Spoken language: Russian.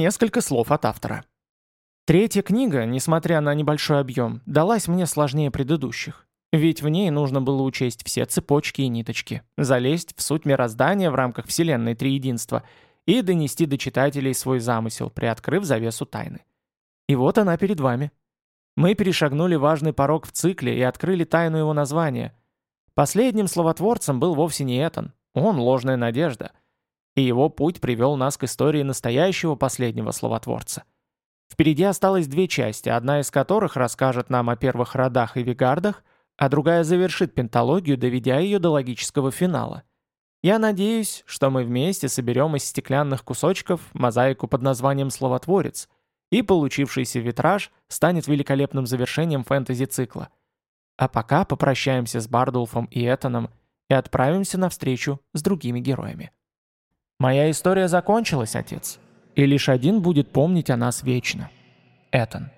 Несколько слов от автора. Третья книга, несмотря на небольшой объем, далась мне сложнее предыдущих. Ведь в ней нужно было учесть все цепочки и ниточки, залезть в суть мироздания в рамках Вселенной Триединства и донести до читателей свой замысел, приоткрыв завесу тайны. И вот она перед вами. Мы перешагнули важный порог в цикле и открыли тайну его названия. Последним словотворцем был вовсе не Этан, он ложная надежда. И его путь привел нас к истории настоящего последнего словотворца. Впереди осталось две части, одна из которых расскажет нам о первых родах и вигардах, а другая завершит пенталогию, доведя ее до логического финала. Я надеюсь, что мы вместе соберем из стеклянных кусочков мозаику под названием «Словотворец», и получившийся витраж станет великолепным завершением фэнтези-цикла. А пока попрощаемся с Бардулфом и Этаном и отправимся навстречу с другими героями. Моя история закончилась, отец, и лишь один будет помнить о нас вечно. Этан.